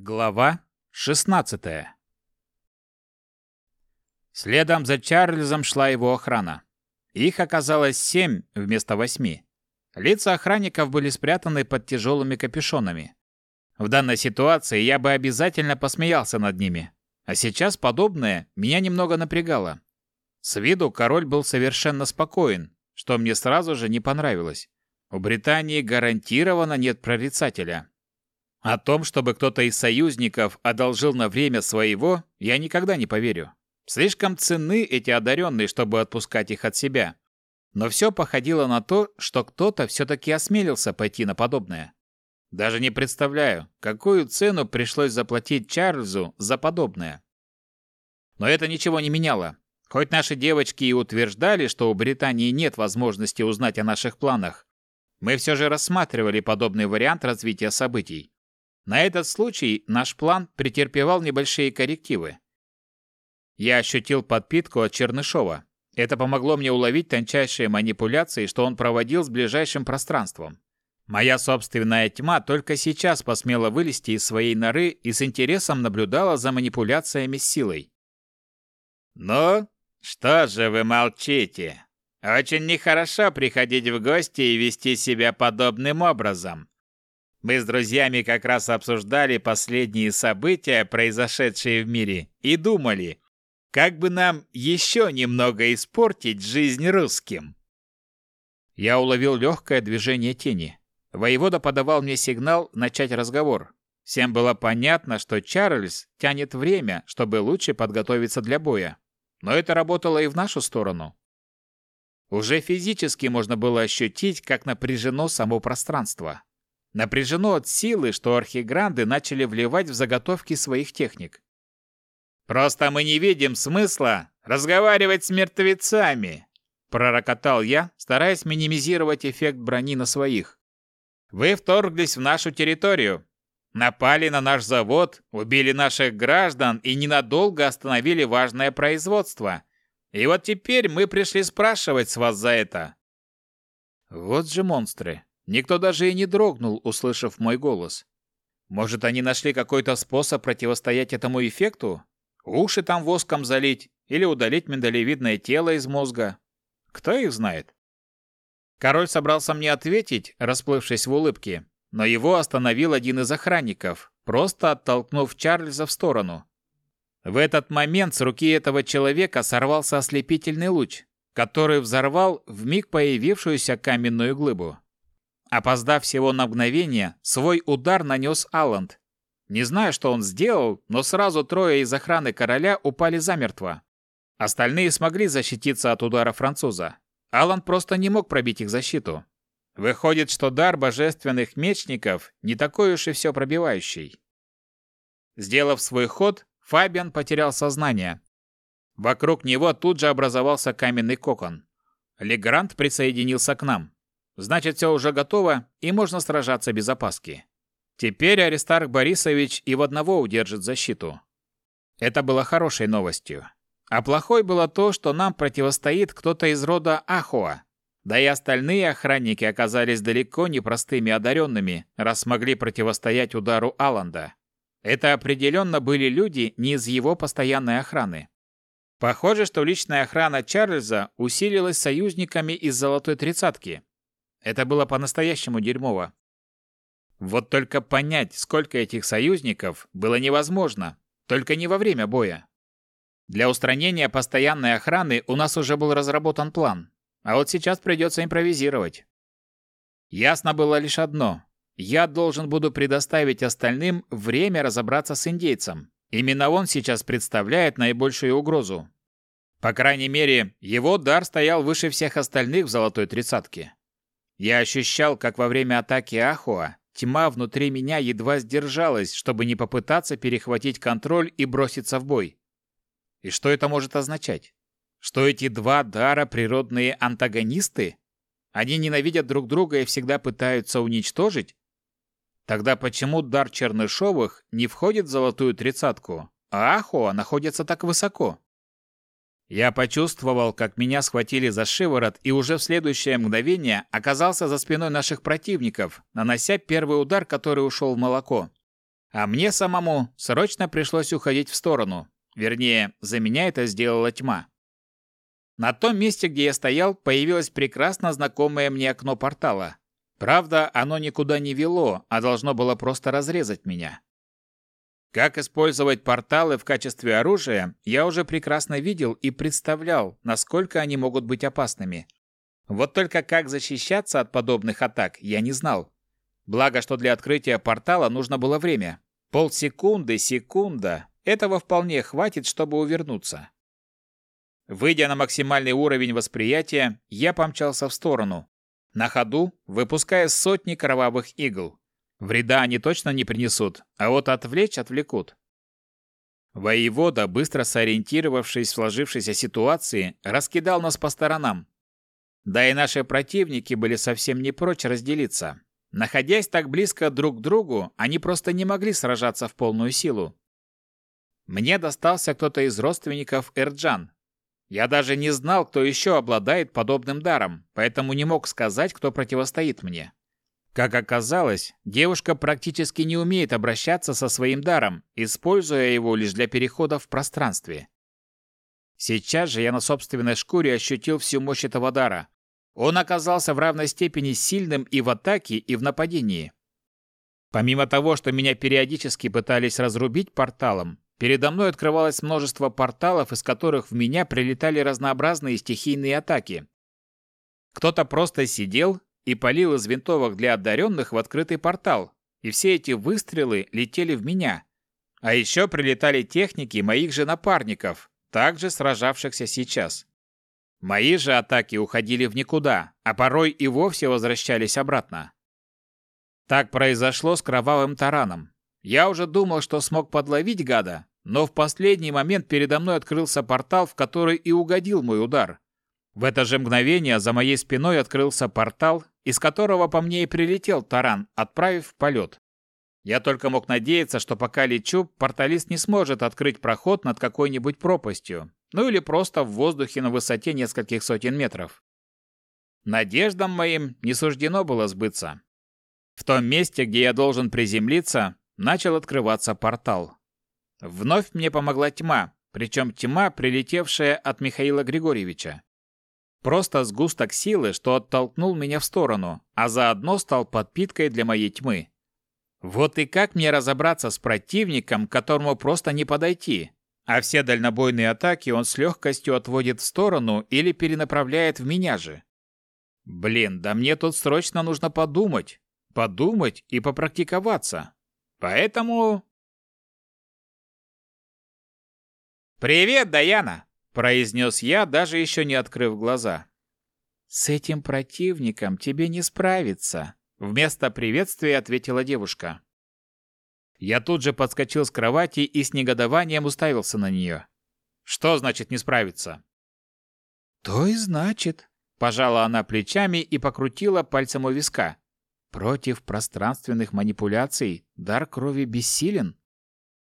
Глава 16 Следом за Чарльзом шла его охрана. Их оказалось семь вместо восьми. Лица охранников были спрятаны под тяжелыми капюшонами. В данной ситуации я бы обязательно посмеялся над ними. А сейчас подобное меня немного напрягало. С виду король был совершенно спокоен, что мне сразу же не понравилось. У Британии гарантированно нет прорицателя. О том, чтобы кто-то из союзников одолжил на время своего, я никогда не поверю. Слишком ценны эти одаренные, чтобы отпускать их от себя. Но все походило на то, что кто-то все-таки осмелился пойти на подобное. Даже не представляю, какую цену пришлось заплатить Чарльзу за подобное. Но это ничего не меняло. Хоть наши девочки и утверждали, что у Британии нет возможности узнать о наших планах, мы все же рассматривали подобный вариант развития событий. На этот случай наш план претерпевал небольшие коррективы. Я ощутил подпитку от Чернышова. Это помогло мне уловить тончайшие манипуляции, что он проводил с ближайшим пространством. Моя собственная тьма только сейчас посмела вылезти из своей норы и с интересом наблюдала за манипуляциями с силой. «Ну, что же вы молчите? Очень нехорошо приходить в гости и вести себя подобным образом. Мы с друзьями как раз обсуждали последние события, произошедшие в мире, и думали, как бы нам еще немного испортить жизнь русским. Я уловил легкое движение тени. Воевода подавал мне сигнал начать разговор. Всем было понятно, что Чарльз тянет время, чтобы лучше подготовиться для боя. Но это работало и в нашу сторону. Уже физически можно было ощутить, как напряжено само пространство. Напряжено от силы, что архигранды начали вливать в заготовки своих техник. «Просто мы не видим смысла разговаривать с мертвецами!» Пророкотал я, стараясь минимизировать эффект брони на своих. «Вы вторглись в нашу территорию, напали на наш завод, убили наших граждан и ненадолго остановили важное производство. И вот теперь мы пришли спрашивать с вас за это». Вот же монстры. Никто даже и не дрогнул, услышав мой голос. Может, они нашли какой-то способ противостоять этому эффекту? Уши там воском залить или удалить миндалевидное тело из мозга? Кто их знает? Король собрался мне ответить, расплывшись в улыбке, но его остановил один из охранников, просто оттолкнув Чарльза в сторону. В этот момент с руки этого человека сорвался ослепительный луч, который взорвал в миг появившуюся каменную глыбу. Опоздав всего на мгновение, свой удар нанес Алланд. Не знаю, что он сделал, но сразу трое из охраны короля упали замертво. Остальные смогли защититься от удара француза. Алланд просто не мог пробить их защиту. Выходит, что дар божественных мечников не такой уж и все пробивающий. Сделав свой ход, Фабиан потерял сознание. Вокруг него тут же образовался каменный кокон. Легрант присоединился к нам. Значит, все уже готово, и можно сражаться без опаски. Теперь Аристарх Борисович и в одного удержит защиту. Это было хорошей новостью. А плохой было то, что нам противостоит кто-то из рода Ахуа. Да и остальные охранники оказались далеко не простыми одаренными, раз смогли противостоять удару Аланда. Это определенно были люди не из его постоянной охраны. Похоже, что личная охрана Чарльза усилилась союзниками из Золотой Тридцатки, это было по-настоящему дерьмово. Вот только понять, сколько этих союзников, было невозможно, только не во время боя. Для устранения постоянной охраны у нас уже был разработан план, а вот сейчас придется импровизировать. Ясно было лишь одно. Я должен буду предоставить остальным время разобраться с индейцем. Именно он сейчас представляет наибольшую угрозу. По крайней мере, его дар стоял выше всех остальных в золотой тридцатке. Я ощущал, как во время атаки Ахуа тьма внутри меня едва сдержалась, чтобы не попытаться перехватить контроль и броситься в бой. И что это может означать? Что эти два дара природные антагонисты? Они ненавидят друг друга и всегда пытаются уничтожить? Тогда почему дар Чернышовых не входит в золотую тридцатку, а Ахуа находится так высоко? Я почувствовал, как меня схватили за шиворот и уже в следующее мгновение оказался за спиной наших противников, нанося первый удар, который ушел в молоко. А мне самому срочно пришлось уходить в сторону. Вернее, за меня это сделала тьма. На том месте, где я стоял, появилось прекрасно знакомое мне окно портала. Правда, оно никуда не вело, а должно было просто разрезать меня. Как использовать порталы в качестве оружия, я уже прекрасно видел и представлял, насколько они могут быть опасными. Вот только как защищаться от подобных атак, я не знал. Благо, что для открытия портала нужно было время. Полсекунды, секунда. Этого вполне хватит, чтобы увернуться. Выйдя на максимальный уровень восприятия, я помчался в сторону. На ходу, выпуская сотни кровавых игл. Вреда они точно не принесут, а вот отвлечь отвлекут. Воевода, быстро сориентировавшись в сложившейся ситуации, раскидал нас по сторонам. Да и наши противники были совсем не прочь разделиться. Находясь так близко друг к другу, они просто не могли сражаться в полную силу. Мне достался кто-то из родственников Эрджан. Я даже не знал, кто еще обладает подобным даром, поэтому не мог сказать, кто противостоит мне. Как оказалось, девушка практически не умеет обращаться со своим даром, используя его лишь для перехода в пространстве. Сейчас же я на собственной шкуре ощутил всю мощь этого дара. Он оказался в равной степени сильным и в атаке, и в нападении. Помимо того, что меня периодически пытались разрубить порталом, передо мной открывалось множество порталов, из которых в меня прилетали разнообразные стихийные атаки. Кто-то просто сидел и полил из винтовок для одаренных в открытый портал, и все эти выстрелы летели в меня. А еще прилетали техники моих же напарников, также сражавшихся сейчас. Мои же атаки уходили в никуда, а порой и вовсе возвращались обратно. Так произошло с кровавым тараном. Я уже думал, что смог подловить гада, но в последний момент передо мной открылся портал, в который и угодил мой удар. В это же мгновение за моей спиной открылся портал, из которого по мне и прилетел таран, отправив в полет. Я только мог надеяться, что пока лечу, порталист не сможет открыть проход над какой-нибудь пропастью, ну или просто в воздухе на высоте нескольких сотен метров. Надеждам моим не суждено было сбыться. В том месте, где я должен приземлиться, начал открываться портал. Вновь мне помогла тьма, причем тьма, прилетевшая от Михаила Григорьевича. Просто сгусток силы, что оттолкнул меня в сторону, а заодно стал подпиткой для моей тьмы. Вот и как мне разобраться с противником, к которому просто не подойти? А все дальнобойные атаки он с легкостью отводит в сторону или перенаправляет в меня же. Блин, да мне тут срочно нужно подумать. Подумать и попрактиковаться. Поэтому... «Привет, Даяна!» – произнес я, даже еще не открыв глаза. «С этим противником тебе не справиться», – вместо приветствия ответила девушка. Я тут же подскочил с кровати и с негодованием уставился на нее. Что значит не справиться? То и значит. Пожала она плечами и покрутила пальцем у виска. Против пространственных манипуляций дар крови бессилен.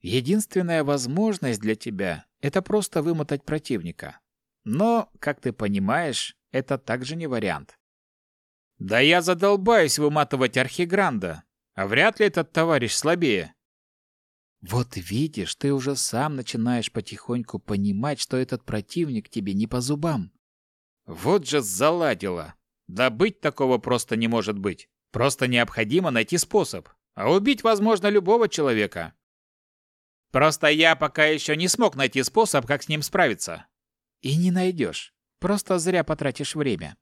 Единственная возможность для тебя – это просто вымотать противника. Но, как ты понимаешь, это также не вариант. Да я задолбаюсь выматывать Архигранда, а вряд ли этот товарищ слабее. Вот видишь, ты уже сам начинаешь потихоньку понимать, что этот противник тебе не по зубам. Вот же заладила. Да быть такого просто не может быть. Просто необходимо найти способ. А убить возможно любого человека. Просто я пока еще не смог найти способ, как с ним справиться. И не найдешь. Просто зря потратишь время.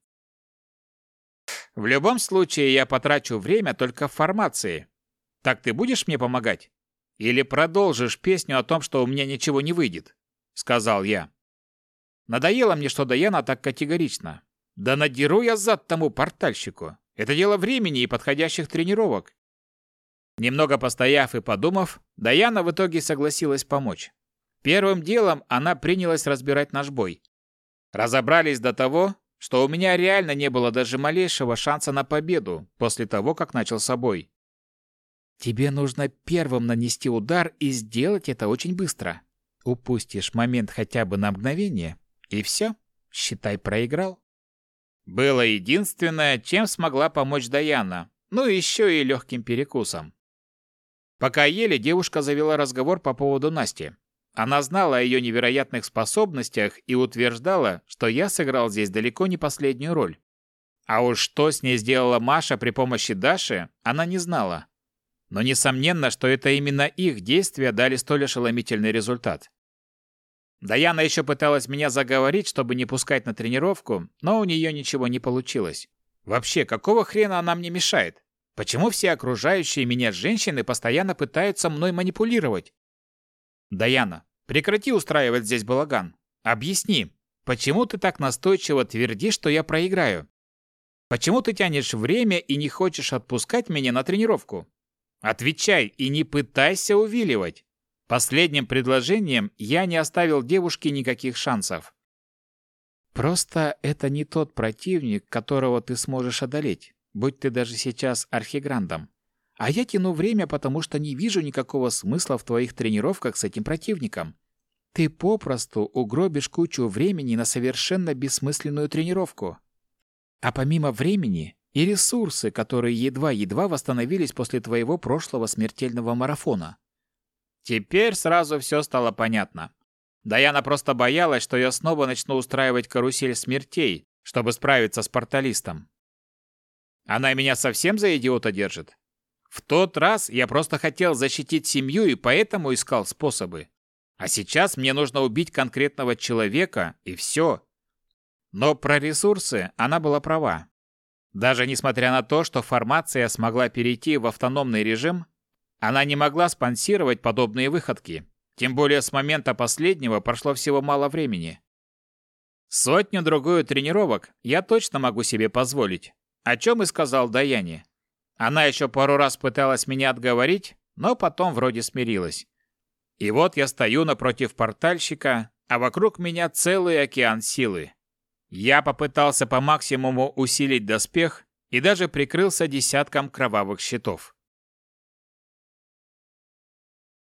В любом случае, я потрачу время только в формации. Так ты будешь мне помогать? Или продолжишь песню о том, что у меня ничего не выйдет?» — сказал я. Надоело мне, что Даяна так категорично. Да надеру я зад тому портальщику. Это дело времени и подходящих тренировок. Немного постояв и подумав, Даяна в итоге согласилась помочь. Первым делом она принялась разбирать наш бой. Разобрались до того, что у меня реально не было даже малейшего шанса на победу после того, как начал с бой. Тебе нужно первым нанести удар и сделать это очень быстро. Упустишь момент хотя бы на мгновение, и все, считай, проиграл. Было единственное, чем смогла помочь Даяна, ну еще и легким перекусом. Пока ели, девушка завела разговор по поводу Насти. Она знала о ее невероятных способностях и утверждала, что я сыграл здесь далеко не последнюю роль. А уж что с ней сделала Маша при помощи Даши, она не знала. Но несомненно, что это именно их действия дали столь ошеломительный результат. Даяна еще пыталась меня заговорить, чтобы не пускать на тренировку, но у нее ничего не получилось. Вообще, какого хрена она мне мешает? Почему все окружающие меня женщины постоянно пытаются мной манипулировать? Даяна, прекрати устраивать здесь балаган. Объясни, почему ты так настойчиво твердишь, что я проиграю? Почему ты тянешь время и не хочешь отпускать меня на тренировку? Отвечай и не пытайся увиливать. Последним предложением я не оставил девушке никаких шансов. Просто это не тот противник, которого ты сможешь одолеть, будь ты даже сейчас архиграндом. А я тяну время, потому что не вижу никакого смысла в твоих тренировках с этим противником. Ты попросту угробишь кучу времени на совершенно бессмысленную тренировку. А помимо времени и ресурсы, которые едва-едва восстановились после твоего прошлого смертельного марафона. Теперь сразу все стало понятно. Даяна просто боялась, что я снова начну устраивать карусель смертей, чтобы справиться с порталистом. Она меня совсем за идиота держит? В тот раз я просто хотел защитить семью и поэтому искал способы. А сейчас мне нужно убить конкретного человека, и все. Но про ресурсы она была права. Даже несмотря на то, что формация смогла перейти в автономный режим, она не могла спонсировать подобные выходки. Тем более с момента последнего прошло всего мало времени. Сотню-другую тренировок я точно могу себе позволить, о чем и сказал Даяне. Она еще пару раз пыталась меня отговорить, но потом вроде смирилась. И вот я стою напротив портальщика, а вокруг меня целый океан силы. Я попытался по максимуму усилить доспех и даже прикрылся десятком кровавых щитов.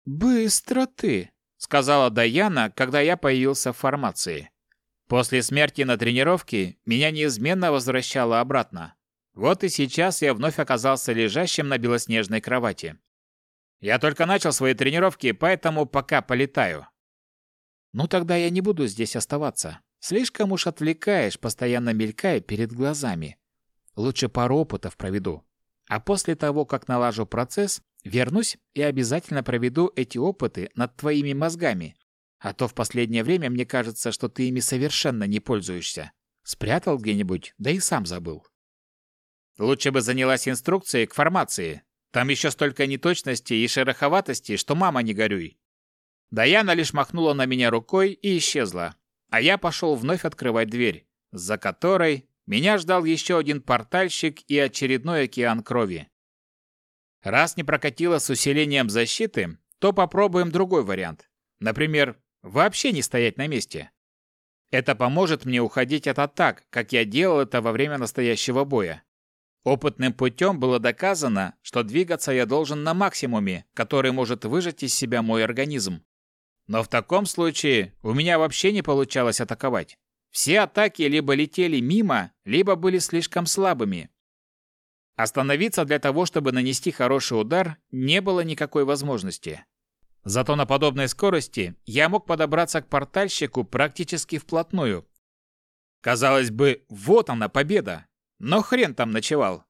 «Быстро ты», — сказала Даяна, когда я появился в формации. После смерти на тренировке меня неизменно возвращало обратно. Вот и сейчас я вновь оказался лежащим на белоснежной кровати. Я только начал свои тренировки, поэтому пока полетаю. Ну тогда я не буду здесь оставаться. Слишком уж отвлекаешь, постоянно мелькая перед глазами. Лучше пару опытов проведу. А после того, как налажу процесс, вернусь и обязательно проведу эти опыты над твоими мозгами. А то в последнее время мне кажется, что ты ими совершенно не пользуешься. Спрятал где-нибудь, да и сам забыл. Лучше бы занялась инструкцией к формации. Там еще столько неточностей и шероховатостей, что мама не горюй. Даяна лишь махнула на меня рукой и исчезла. А я пошел вновь открывать дверь, за которой меня ждал еще один портальщик и очередной океан крови. Раз не прокатило с усилением защиты, то попробуем другой вариант. Например, вообще не стоять на месте. Это поможет мне уходить от атак, как я делал это во время настоящего боя. Опытным путем было доказано, что двигаться я должен на максимуме, который может выжать из себя мой организм. Но в таком случае у меня вообще не получалось атаковать. Все атаки либо летели мимо, либо были слишком слабыми. Остановиться для того, чтобы нанести хороший удар, не было никакой возможности. Зато на подобной скорости я мог подобраться к портальщику практически вплотную. Казалось бы, вот она победа. Но хрен там ночевал.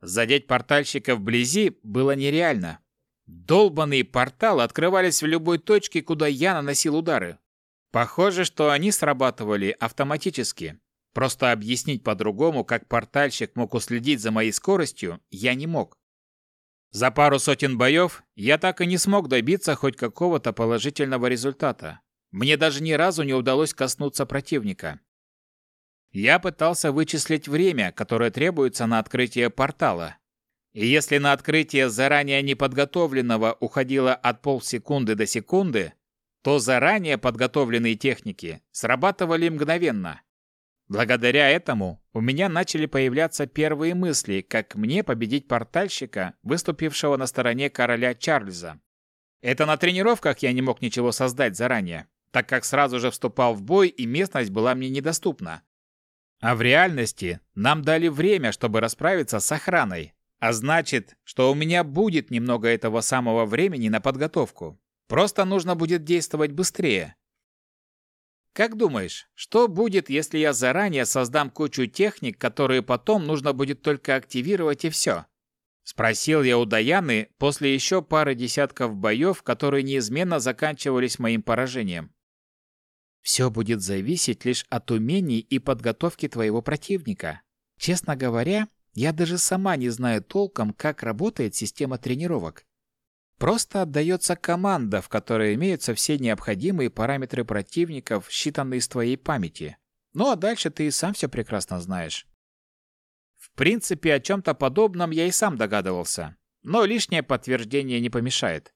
Задеть портальщика вблизи было нереально. Долбанные порталы открывались в любой точке, куда я наносил удары. Похоже, что они срабатывали автоматически. Просто объяснить по-другому, как портальщик мог уследить за моей скоростью, я не мог. За пару сотен боев я так и не смог добиться хоть какого-то положительного результата. Мне даже ни разу не удалось коснуться противника. Я пытался вычислить время, которое требуется на открытие портала. И если на открытие заранее неподготовленного уходило от полсекунды до секунды, то заранее подготовленные техники срабатывали мгновенно. Благодаря этому у меня начали появляться первые мысли, как мне победить портальщика, выступившего на стороне короля Чарльза. Это на тренировках я не мог ничего создать заранее, так как сразу же вступал в бой и местность была мне недоступна. А в реальности нам дали время, чтобы расправиться с охраной. А значит, что у меня будет немного этого самого времени на подготовку. Просто нужно будет действовать быстрее. Как думаешь, что будет, если я заранее создам кучу техник, которые потом нужно будет только активировать и все? Спросил я у Даяны после еще пары десятков боев, которые неизменно заканчивались моим поражением. Все будет зависеть лишь от умений и подготовки твоего противника. Честно говоря, я даже сама не знаю толком, как работает система тренировок. Просто отдается команда, в которой имеются все необходимые параметры противников, считанные из твоей памяти. Ну а дальше ты и сам все прекрасно знаешь. В принципе, о чем-то подобном я и сам догадывался, но лишнее подтверждение не помешает.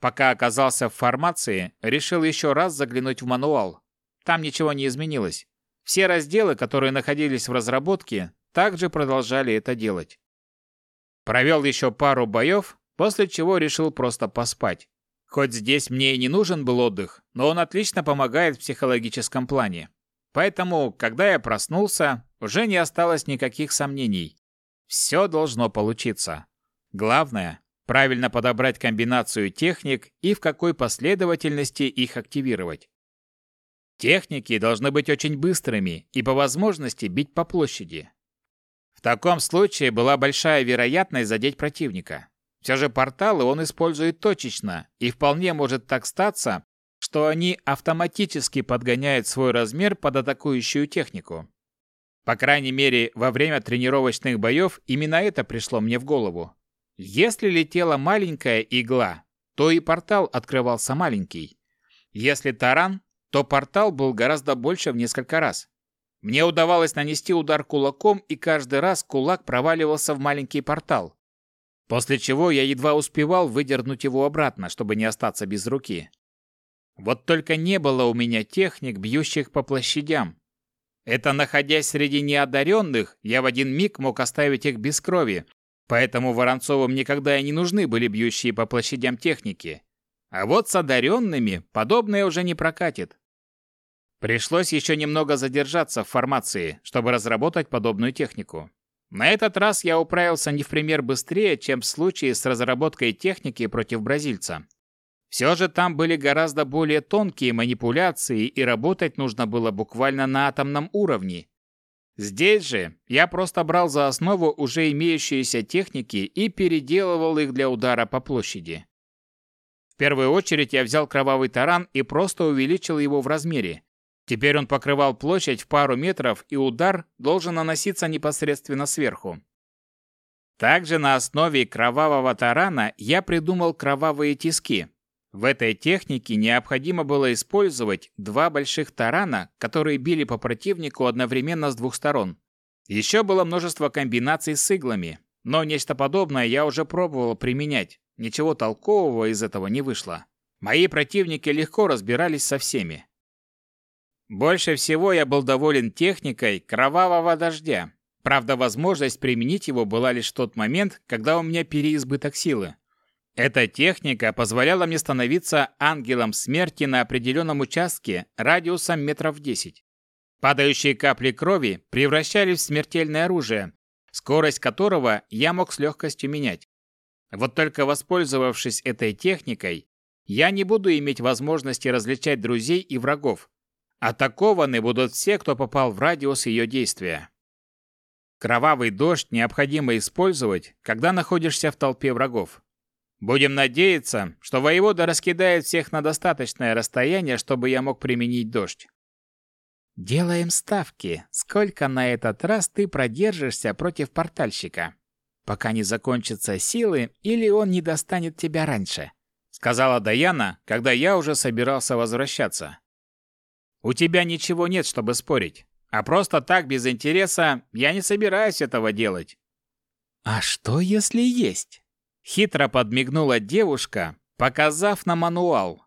Пока оказался в формации, решил еще раз заглянуть в мануал. Там ничего не изменилось. Все разделы, которые находились в разработке, также продолжали это делать. Провел еще пару боев, после чего решил просто поспать. Хоть здесь мне и не нужен был отдых, но он отлично помогает в психологическом плане. Поэтому, когда я проснулся, уже не осталось никаких сомнений. Все должно получиться. Главное – правильно подобрать комбинацию техник и в какой последовательности их активировать. Техники должны быть очень быстрыми и по возможности бить по площади. В таком случае была большая вероятность задеть противника. Все же порталы он использует точечно, и вполне может так статься, что они автоматически подгоняют свой размер под атакующую технику. По крайней мере, во время тренировочных боев именно это пришло мне в голову. Если летела маленькая игла, то и портал открывался маленький. Если таран, то портал был гораздо больше в несколько раз. Мне удавалось нанести удар кулаком, и каждый раз кулак проваливался в маленький портал. После чего я едва успевал выдернуть его обратно, чтобы не остаться без руки. Вот только не было у меня техник, бьющих по площадям. Это находясь среди неодаренных, я в один миг мог оставить их без крови, поэтому Воронцовым никогда и не нужны были бьющие по площадям техники. А вот с одаренными подобное уже не прокатит. Пришлось еще немного задержаться в формации, чтобы разработать подобную технику. На этот раз я управился не в пример быстрее, чем в случае с разработкой техники против бразильца. Все же там были гораздо более тонкие манипуляции, и работать нужно было буквально на атомном уровне. Здесь же я просто брал за основу уже имеющиеся техники и переделывал их для удара по площади. В первую очередь я взял кровавый таран и просто увеличил его в размере. Теперь он покрывал площадь в пару метров, и удар должен наноситься непосредственно сверху. Также на основе кровавого тарана я придумал кровавые тиски. В этой технике необходимо было использовать два больших тарана, которые били по противнику одновременно с двух сторон. Еще было множество комбинаций с иглами, но нечто подобное я уже пробовал применять. Ничего толкового из этого не вышло. Мои противники легко разбирались со всеми. Больше всего я был доволен техникой кровавого дождя. Правда, возможность применить его была лишь в тот момент, когда у меня переизбыток силы. Эта техника позволяла мне становиться ангелом смерти на определенном участке радиусом метров 10. Падающие капли крови превращались в смертельное оружие, скорость которого я мог с легкостью менять. Вот только воспользовавшись этой техникой, я не буду иметь возможности различать друзей и врагов, Атакованы будут все, кто попал в радиус ее действия. Кровавый дождь необходимо использовать, когда находишься в толпе врагов. Будем надеяться, что воевода раскидает всех на достаточное расстояние, чтобы я мог применить дождь. Делаем ставки. Сколько на этот раз ты продержишься против портальщика? Пока не закончатся силы или он не достанет тебя раньше, сказала Даяна, когда я уже собирался возвращаться. У тебя ничего нет, чтобы спорить. А просто так, без интереса, я не собираюсь этого делать. А что, если есть? Хитро подмигнула девушка, показав на мануал.